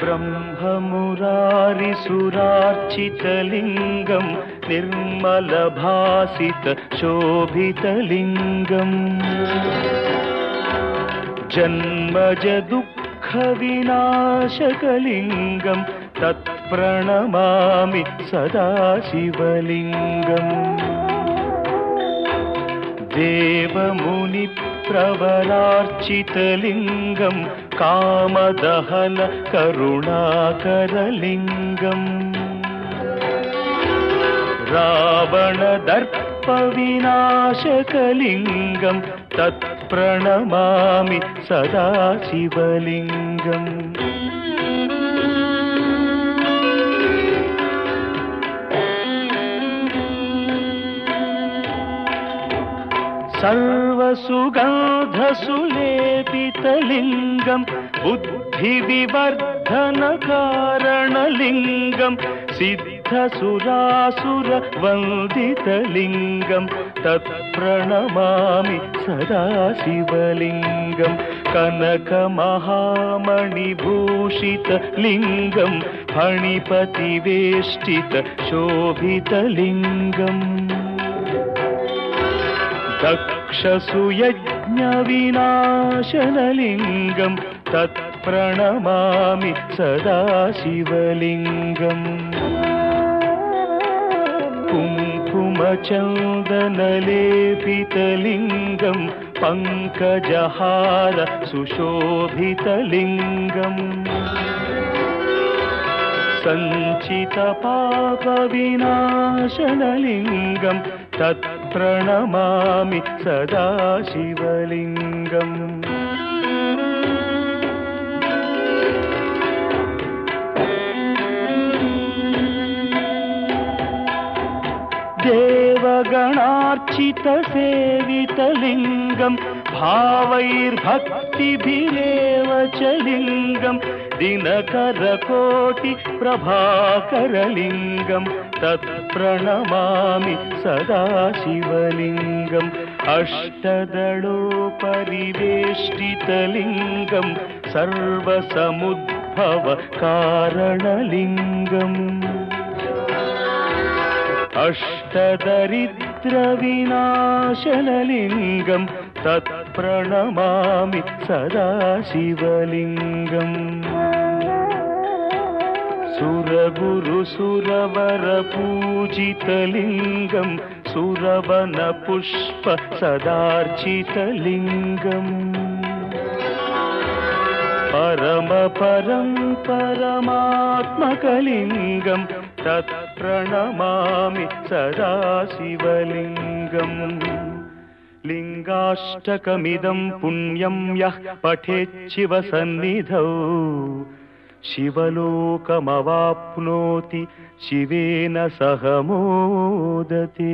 ब्रह्ममुरारिसुरार्चितलिङ्गं निर्मलभासित शोभितलिङ्गम् जन्मज दुःखविनाशकलिङ्गं तत्प्रणमामि सदा शिवलिङ्गम् देवमुनिप्रवरार्चितलिङ्गं कामदहन करुणाकरलिङ्गम्। रावणदर्पविनाशकलिङ्गं तत्प्रणमामि सदा शिवलिङ्गम् सर्वसुगन्धसुलेपितलिङ्गं बुद्धिविवर्धनकारणलिङ्गं सिद्धसुरासुरवन्दितलिङ्गं तत्प्रणमामि सदा शिवलिङ्गं कनकमहामणिभूषितलिङ्गं फणिपतिवेष्टित शोभितलिङ्गम् दक्षसुयज्ञविनाशनलिङ्गं तत्प्रणमामि सदा शिवलिङ्गम् कुङ्कुमचन्दनलेपितलिङ्गं पङ्कजहार सुशोभितलिङ्गम्। सञ्चितपापविनाशनलिङ्गं तत्प्रणमामि सदा शिवलिङ्गम् देवगणार्चितसेवितलिङ्गं भावैर्भक्तिभिरेव च लिङ्गं दिनकरकोटिप्रभाकरलिङ्गं तत्प्रणमामि सदा शिवलिङ्गम् अष्टदळोपरिवेष्टितलिङ्गं सर्वसमुद्भवकारणलिङ्गम् अष्टदरिद्रविनाशनलिङ्गं तत्प्रणमामि सदा शिवलिङ्गम् सुरगुरुसुरवरपूजितलिङ्गं सुरवनपुष्प सदार्चितलिङ्गम्। परमपरं परमात्मकलिङ्गं तत्प्रणमामि सदा शिवलिङ्गम् लिङ्गाष्टकमिदं पुण्यं यः पठेच्छिवसन्निधौ शिवलोकमवाप्नोति शिवेन सह मोदते